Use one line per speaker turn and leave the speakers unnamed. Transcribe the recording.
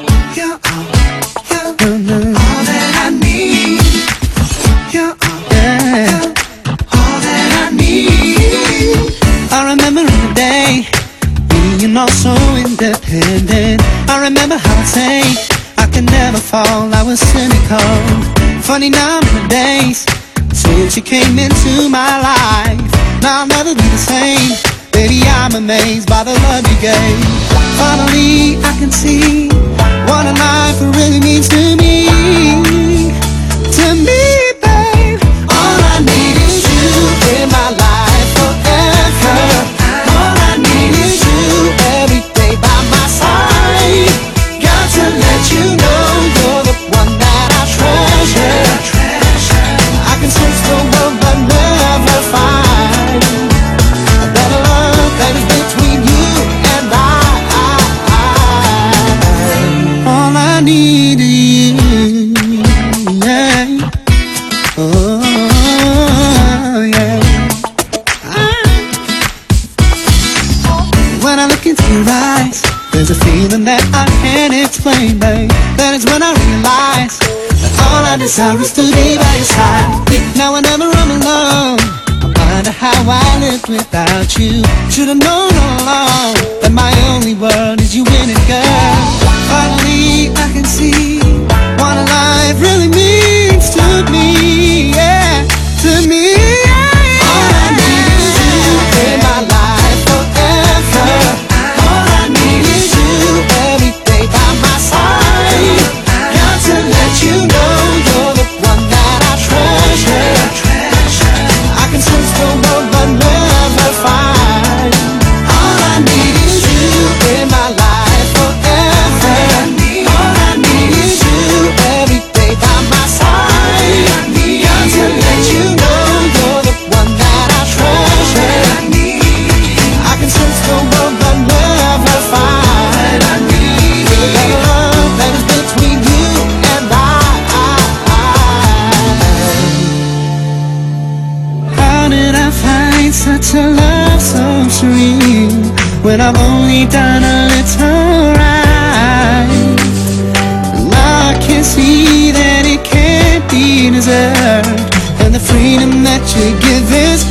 You're all, you're all that I need. You're all,
Yeah.
that I need.
I remember in the day being all so independent. I remember how I'd say I could never fall. I was cynical. Funny nowadays since you came into my life. Now I'll never be the same. Baby, I'm amazed by the love you gave. Feeling that I can't explain, babe. That is when I realize that all I desire is to be by your side. Now whenever I'm alone, I wonder how I lived without you. Should've known all along that my only word is you in it, girl. Finally, I can see what a life really means find such a love so sweet when I've only done a little right? Now I can see that it can't be deserved, and the freedom that you give is